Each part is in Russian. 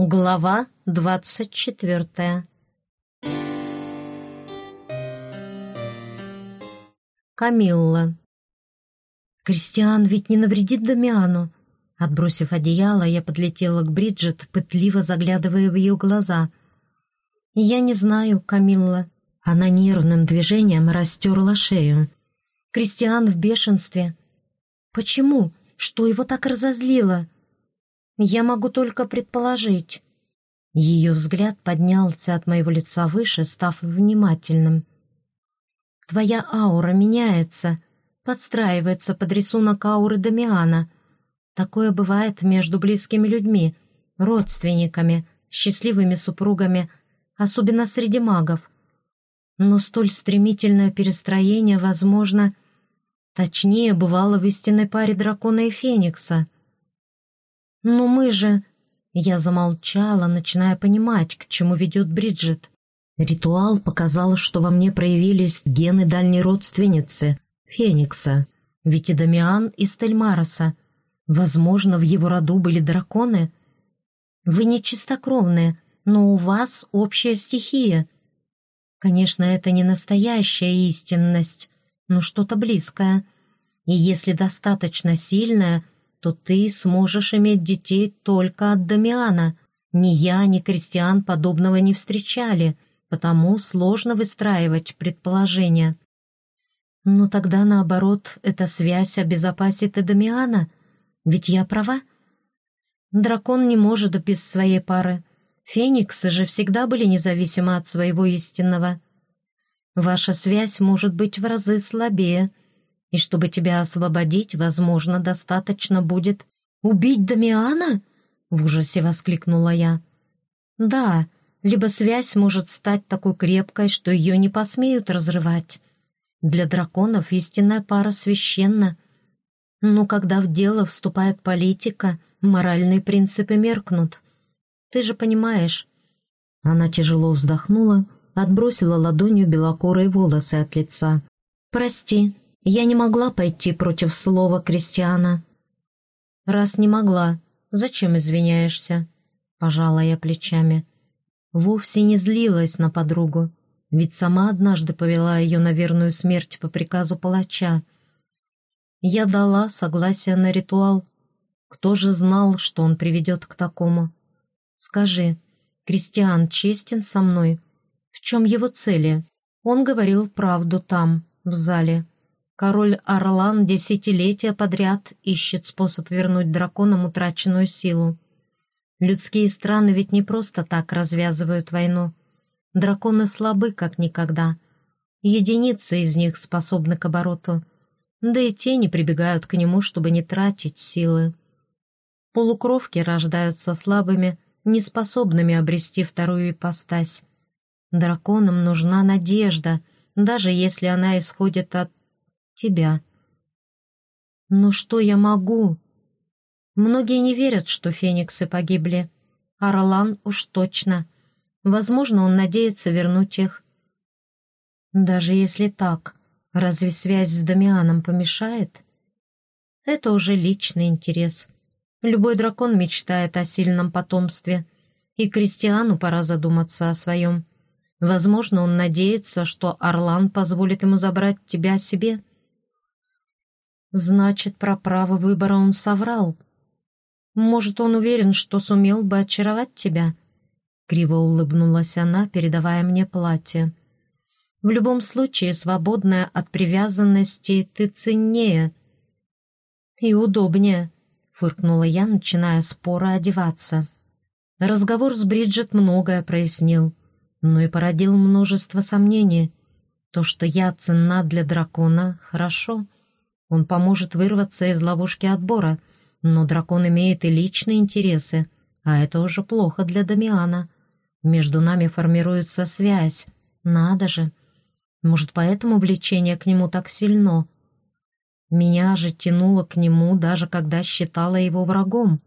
Глава двадцать четвертая Камилла «Кристиан ведь не навредит Дамиану?» Отбросив одеяло, я подлетела к Бриджит, пытливо заглядывая в ее глаза. «Я не знаю, Камилла». Она нервным движением растерла шею. «Кристиан в бешенстве». «Почему? Что его так разозлило?» Я могу только предположить. Ее взгляд поднялся от моего лица выше, став внимательным. Твоя аура меняется, подстраивается под рисунок ауры Дамиана. Такое бывает между близкими людьми, родственниками, счастливыми супругами, особенно среди магов. Но столь стремительное перестроение возможно, точнее, бывало в истинной паре дракона и феникса — «Но мы же...» Я замолчала, начиная понимать, к чему ведет Бриджит. Ритуал показал, что во мне проявились гены дальней родственницы, Феникса, ведь и Дамиан из Тельмароса. Возможно, в его роду были драконы. Вы не чистокровные, но у вас общая стихия. Конечно, это не настоящая истинность, но что-то близкое. И если достаточно сильная — то ты сможешь иметь детей только от Дамиана. Ни я, ни Кристиан подобного не встречали, потому сложно выстраивать предположения. Но тогда, наоборот, эта связь обезопасит и Дамиана, ведь я права. Дракон не может без своей пары. Фениксы же всегда были независимы от своего истинного. Ваша связь может быть в разы слабее — и чтобы тебя освободить, возможно, достаточно будет убить Дамиана?» — в ужасе воскликнула я. «Да, либо связь может стать такой крепкой, что ее не посмеют разрывать. Для драконов истинная пара священна. Но когда в дело вступает политика, моральные принципы меркнут. Ты же понимаешь». Она тяжело вздохнула, отбросила ладонью белокорые волосы от лица. «Прости, я не могла пойти против слова Кристиана. «Раз не могла, зачем извиняешься?» Пожала я плечами. Вовсе не злилась на подругу, ведь сама однажды повела ее на верную смерть по приказу палача. Я дала согласие на ритуал. Кто же знал, что он приведет к такому? Скажи, Кристиан честен со мной? В чем его цели? Он говорил правду там, в зале. Король Орлан десятилетия подряд ищет способ вернуть драконам утраченную силу. Людские страны ведь не просто так развязывают войну. Драконы слабы, как никогда. Единицы из них способны к обороту. Да и те не прибегают к нему, чтобы не тратить силы. Полукровки рождаются слабыми, неспособными обрести вторую ипостась. Драконам нужна надежда, даже если она исходит от тебя. Но что я могу? Многие не верят, что фениксы погибли. Орлан уж точно. Возможно, он надеется вернуть их. Даже если так, разве связь с Дамианом помешает? Это уже личный интерес. Любой дракон мечтает о сильном потомстве, и крестьяну пора задуматься о своем. Возможно, он надеется, что Орлан позволит ему забрать тебя себе. Значит, про право выбора он соврал. Может, он уверен, что сумел бы очаровать тебя? Криво улыбнулась она, передавая мне платье. В любом случае, свободная от привязанности, ты ценнее. И удобнее, фыркнула я, начиная споро одеваться. Разговор с Бриджит многое прояснил, но и породил множество сомнений. То, что я ценна для дракона, хорошо — он поможет вырваться из ловушки отбора, но дракон имеет и личные интересы, а это уже плохо для Дамиана. Между нами формируется связь. Надо же. Может, поэтому влечение к нему так сильно? Меня же тянуло к нему, даже когда считала его врагом.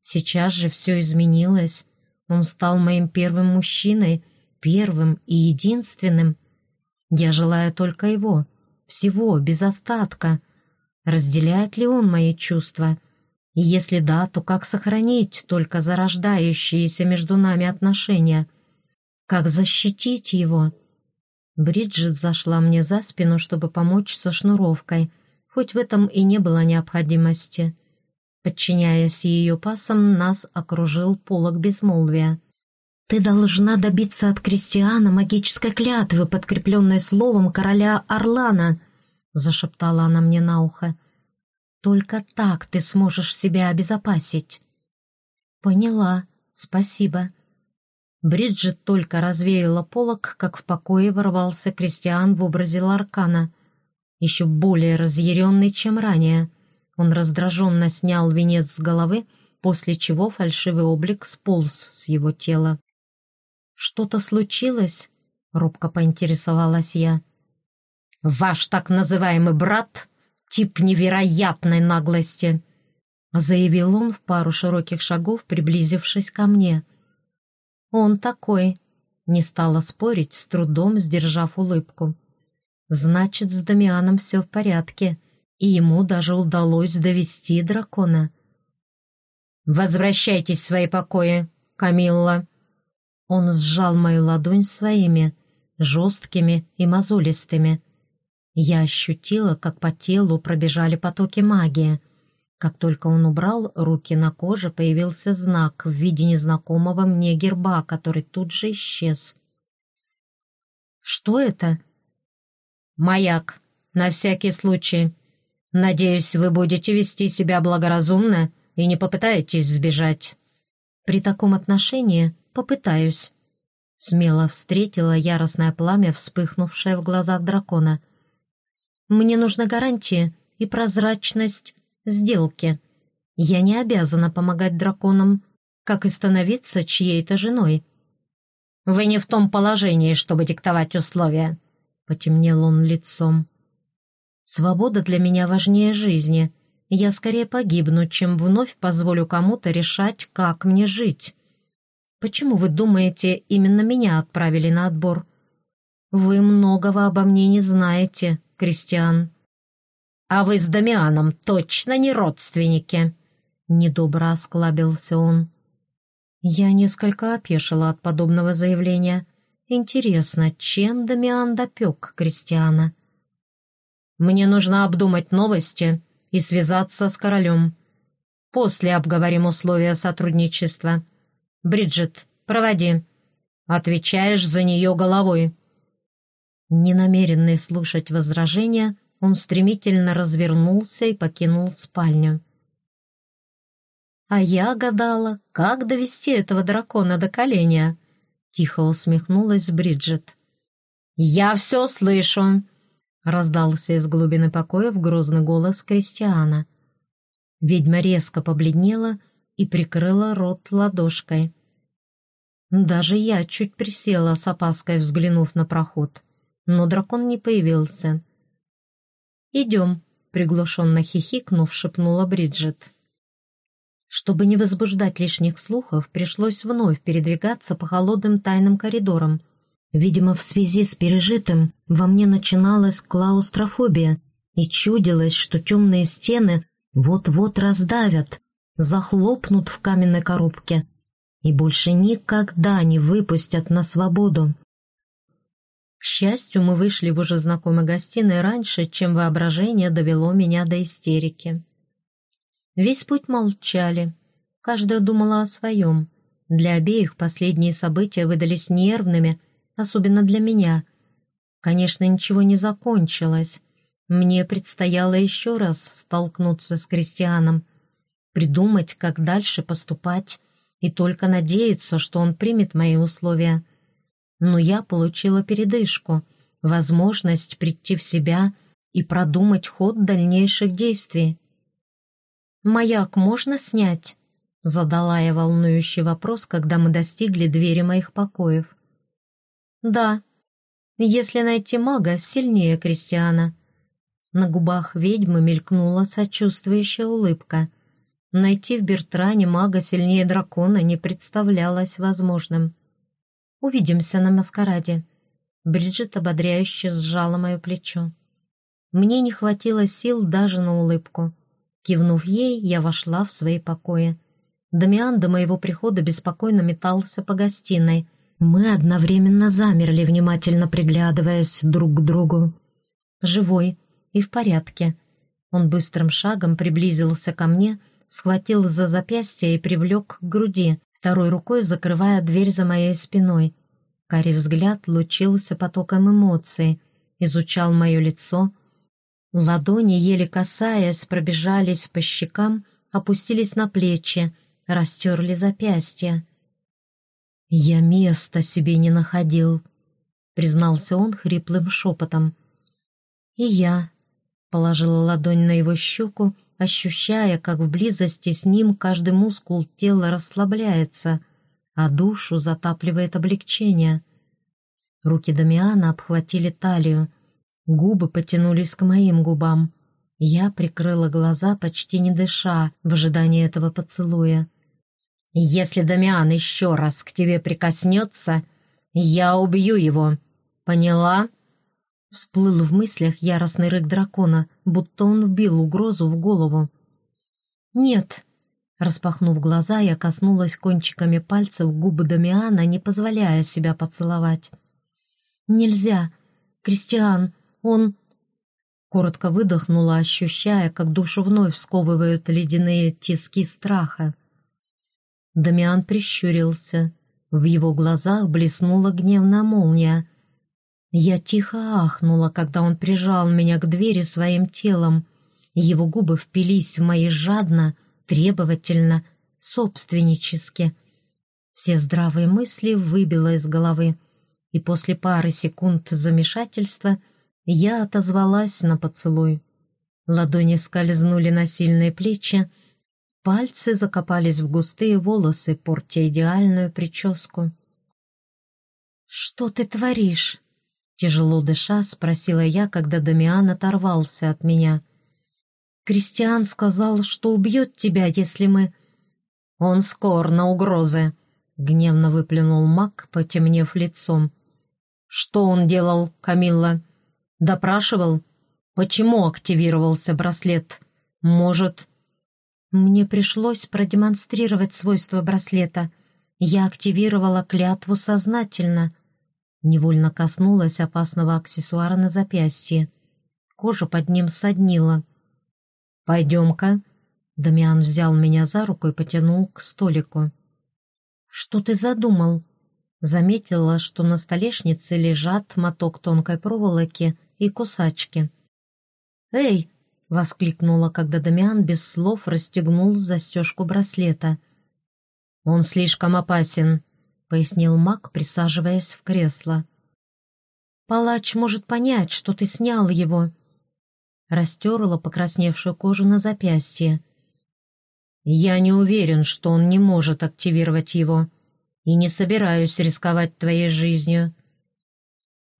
Сейчас же все изменилось. Он стал моим первым мужчиной, первым и единственным. Я желаю только его, всего, без остатка. Разделяет ли он мои чувства? И если да, то как сохранить только зарождающиеся между нами отношения? Как защитить его? Бриджит зашла мне за спину, чтобы помочь со шнуровкой, хоть в этом и не было необходимости. Подчиняясь ее пасам, нас окружил полог безмолвия. «Ты должна добиться от крестьяна магической клятвы, подкрепленной словом короля Орлана», — зашептала она мне на ухо. «Только так ты сможешь себя обезопасить». «Поняла. Спасибо». Бриджит только развеяла полог, как в покое ворвался крестьян в образе Ларкана, еще более разъяренный, чем ранее. Он раздраженно снял венец с головы, после чего фальшивый облик сполз с его тела. «Что-то случилось?» — робко поинтересовалась я. «Ваш так называемый брат — тип невероятной наглости», — заявил он в пару широких шагов, приблизившись ко мне — «Он такой», — не стала спорить, с трудом сдержав улыбку. «Значит, с Дамианом все в порядке, и ему даже удалось довести дракона». «Возвращайтесь в свои покои, Камилла!» Он сжал мою ладонь своими, жесткими и мозолистыми. Я ощутила, как по телу пробежали потоки магии — как только он убрал руки на коже, появился знак в виде незнакомого мне герба, который тут же исчез. «Что это?» «Маяк, на всякий случай. Надеюсь, вы будете вести себя благоразумно и не попытаетесь сбежать». «При таком отношении попытаюсь». Смело встретила яростное пламя, вспыхнувшее в глазах дракона. «Мне нужна гарантия и прозрачность сделки. Я не обязана помогать драконам, как и становиться чьей-то женой. «Вы не в том положении, чтобы диктовать условия», — потемнел он лицом. «Свобода для меня важнее жизни. Я скорее погибну, чем вновь позволю кому-то решать, как мне жить. Почему вы думаете, именно меня отправили на отбор? Вы многого обо мне не знаете, Кристиан». «А вы с Дамианом точно не родственники?» Недобро осклабился он. Я несколько опешила от подобного заявления. Интересно, чем Дамиан допек Кристиана? «Мне нужно обдумать новости и связаться с королем. После обговорим условия сотрудничества. Бриджит, проводи. Отвечаешь за нее головой». Ненамеренный слушать возражения, он стремительно развернулся и покинул спальню. «А я гадала, как довести этого дракона до коленя?» — тихо усмехнулась Бриджит. «Я все слышу!» — раздался из глубины покоя в грозный голос Кристиана. Ведьма резко побледнела и прикрыла рот ладошкой. Даже я чуть присела с опаской, взглянув на проход, но дракон не появился. «Идем», — приглушенно хихикнув, шепнула Бриджит. Чтобы не возбуждать лишних слухов, пришлось вновь передвигаться по холодным тайным коридорам. Видимо, в связи с пережитым во мне начиналась клаустрофобия, и чудилось, что темные стены вот-вот раздавят, захлопнут в каменной коробке и больше никогда не выпустят на свободу. К счастью, мы вышли в уже знакомой гостиной раньше, чем воображение довело меня до истерики. Весь путь молчали. Каждая думала о своем. Для обеих последние события выдались нервными, особенно для меня. Конечно, ничего не закончилось. Мне предстояло еще раз столкнуться с крестьяном, придумать, как дальше поступать, и только надеяться, что он примет мои условия — но я получила передышку, возможность прийти в себя и продумать ход дальнейших действий. «Маяк можно снять?» — задала я волнующий вопрос, когда мы достигли двери моих покоев. «Да, если найти мага, сильнее Кристиана». На губах ведьмы мелькнула сочувствующая улыбка. Найти в Бертране мага сильнее дракона не представлялось возможным. Увидимся на маскараде». Бриджит ободряюще сжала мое плечо. Мне не хватило сил даже на улыбку. Кивнув ей, я вошла в свои покои. Дамиан до моего прихода беспокойно метался по гостиной. Мы одновременно замерли, внимательно приглядываясь друг к другу. Живой и в порядке. Он быстрым шагом приблизился ко мне, схватил за запястье и привлек к груди, второй рукой закрывая дверь за моей спиной. Карий взгляд лучился потоком эмоций, изучал мое лицо. Ладони, еле касаясь, пробежались по щекам, опустились на плечи, растерли запястья. «Я места себе не находил», — признался он хриплым шепотом. «И я», — положила ладонь на его щеку, ощущая, как в близости с ним каждый мускул тела расслабляется, а душу затапливает облегчение. Руки Дамиана обхватили талию, губы потянулись к моим губам. Я прикрыла глаза, почти не дыша, в ожидании этого поцелуя. «Если Дамиан еще раз к тебе прикоснется, я убью его. Поняла?» Всплыл в мыслях яростный рык дракона, будто он вбил угрозу в голову. «Нет!» Распахнув глаза, я коснулась кончиками пальцев губы Дамиана, не позволяя себя поцеловать. «Нельзя! Кристиан, он...» Коротко выдохнула, ощущая, как душу вновь сковывают ледяные тиски страха. Дамиан прищурился. В его глазах блеснула гневная молния. Я тихо ахнула, когда он прижал меня к двери своим телом. Его губы впились в мои жадно, требовательно, собственнически. Все здравые мысли выбило из головы, и после пары секунд замешательства я отозвалась на поцелуй. Ладони скользнули на сильные плечи, Пальцы закопались в густые волосы, портя идеальную прическу. «Что ты творишь?» Тяжело дыша, спросила я, когда Дамиан оторвался от меня. «Кристиан сказал, что убьет тебя, если мы...» «Он скор на угрозы», — гневно выплюнул маг, потемнев лицом. «Что он делал, Камилла? Допрашивал? Почему активировался браслет? Может, мне пришлось продемонстрировать свойства браслета. Я активировала клятву сознательно. Невольно коснулась опасного аксессуара на запястье. Кожа под ним соднила. «Пойдем-ка». Дамиан взял меня за руку и потянул к столику. «Что ты задумал?» Заметила, что на столешнице лежат моток тонкой проволоки и кусачки. «Эй, — воскликнула, когда Дамиан без слов расстегнул застежку браслета. «Он слишком опасен», — пояснил маг, присаживаясь в кресло. «Палач может понять, что ты снял его», — растерла покрасневшую кожу на запястье. «Я не уверен, что он не может активировать его, и не собираюсь рисковать твоей жизнью».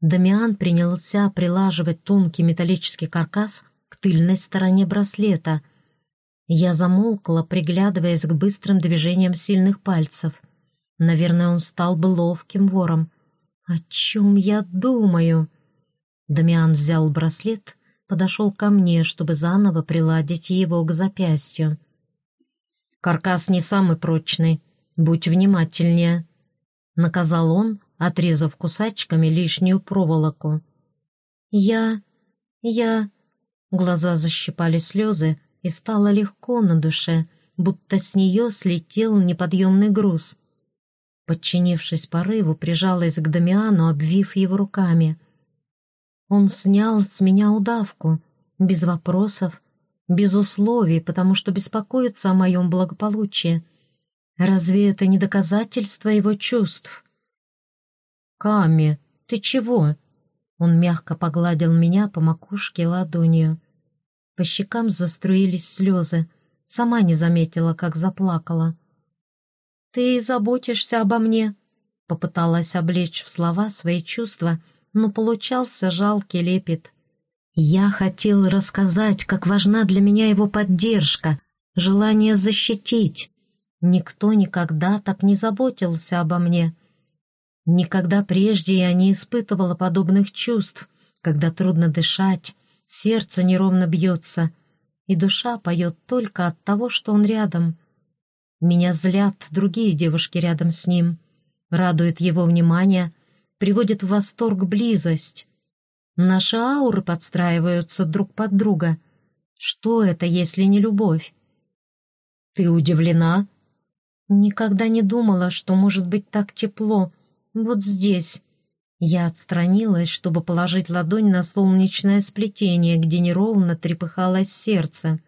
Дамиан принялся прилаживать тонкий металлический каркас к тыльной стороне браслета. Я замолкла, приглядываясь к быстрым движениям сильных пальцев. Наверное, он стал бы ловким вором. «О чем я думаю?» Дамиан взял браслет, подошел ко мне, чтобы заново приладить его к запястью. «Каркас не самый прочный. Будь внимательнее», — наказал он, отрезав кусачками лишнюю проволоку. «Я... я...» Глаза защипали слезы, и стало легко на душе, будто с нее слетел неподъемный груз. Подчинившись порыву, прижалась к Дамиану, обвив его руками. Он снял с меня удавку, без вопросов, без условий, потому что беспокоится о моем благополучии. Разве это не доказательство его чувств? «Ками, ты чего?» Он мягко погладил меня по макушке ладонью. По щекам заструились слезы. Сама не заметила, как заплакала. «Ты заботишься обо мне?» Попыталась облечь в слова свои чувства, но получался жалкий лепет. «Я хотел рассказать, как важна для меня его поддержка, желание защитить. Никто никогда так не заботился обо мне». Никогда прежде я не испытывала подобных чувств, когда трудно дышать, сердце неровно бьется. и душа поет только от того, что он рядом. Меня злят другие девушки рядом с ним, радует его внимание, приводит в восторг близость. Наши ауры подстраиваются друг под друга. Что это, если не любовь? Ты удивлена? Никогда не думала, что может быть так тепло. Вот здесь. Я отстранилась, чтобы положить ладонь на солнечное сплетение, где неровно трепыхалось сердце.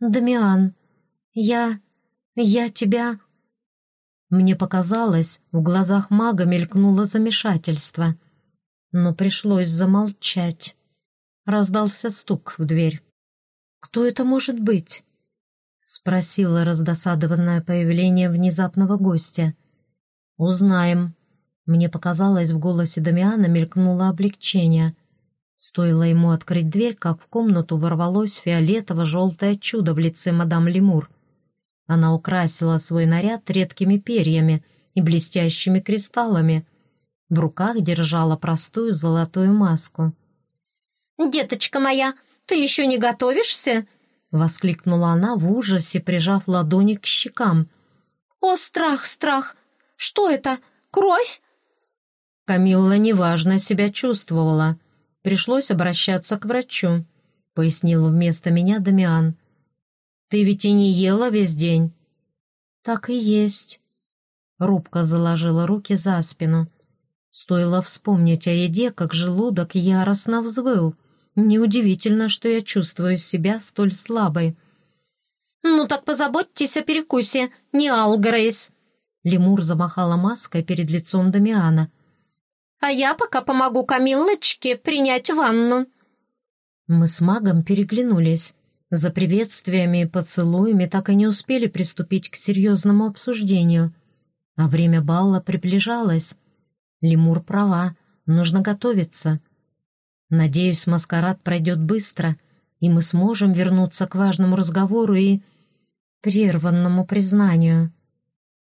«Дамиан, я... я тебя...» Мне показалось, в глазах мага мелькнуло замешательство, но пришлось замолчать. Раздался стук в дверь. «Кто это может быть?» — спросила раздосадованное появление внезапного гостя. «Узнаем». Мне показалось, в голосе Дамиана мелькнуло облегчение. Стоило ему открыть дверь, как в комнату ворвалось фиолетово-желтое чудо в лице мадам Лемур. Она украсила свой наряд редкими перьями и блестящими кристаллами. В руках держала простую золотую маску. «Деточка моя, ты еще не готовишься?» Воскликнула она в ужасе, прижав ладони к щекам. «О, страх, страх! Что это? Кровь?» Камилла неважно себя чувствовала. Пришлось обращаться к врачу, пояснил вместо меня Дамиан. «Ты ведь и не ела весь день?» «Так и есть». Рубка заложила руки за спину. Стоило вспомнить о еде, как желудок яростно взвыл. Неудивительно, что я чувствую себя столь слабой. «Ну так позаботьтесь о перекусе, не Алгрейс!» Лемур замахала маской перед лицом Дамиана. «А я пока помогу Камиллочке принять ванну». Мы с магом переглянулись. За приветствиями и поцелуями так и не успели приступить к серьезному обсуждению. А время балла приближалось. Лемур права, нужно готовиться. Надеюсь, маскарад пройдет быстро, и мы сможем вернуться к важному разговору и прерванному признанию.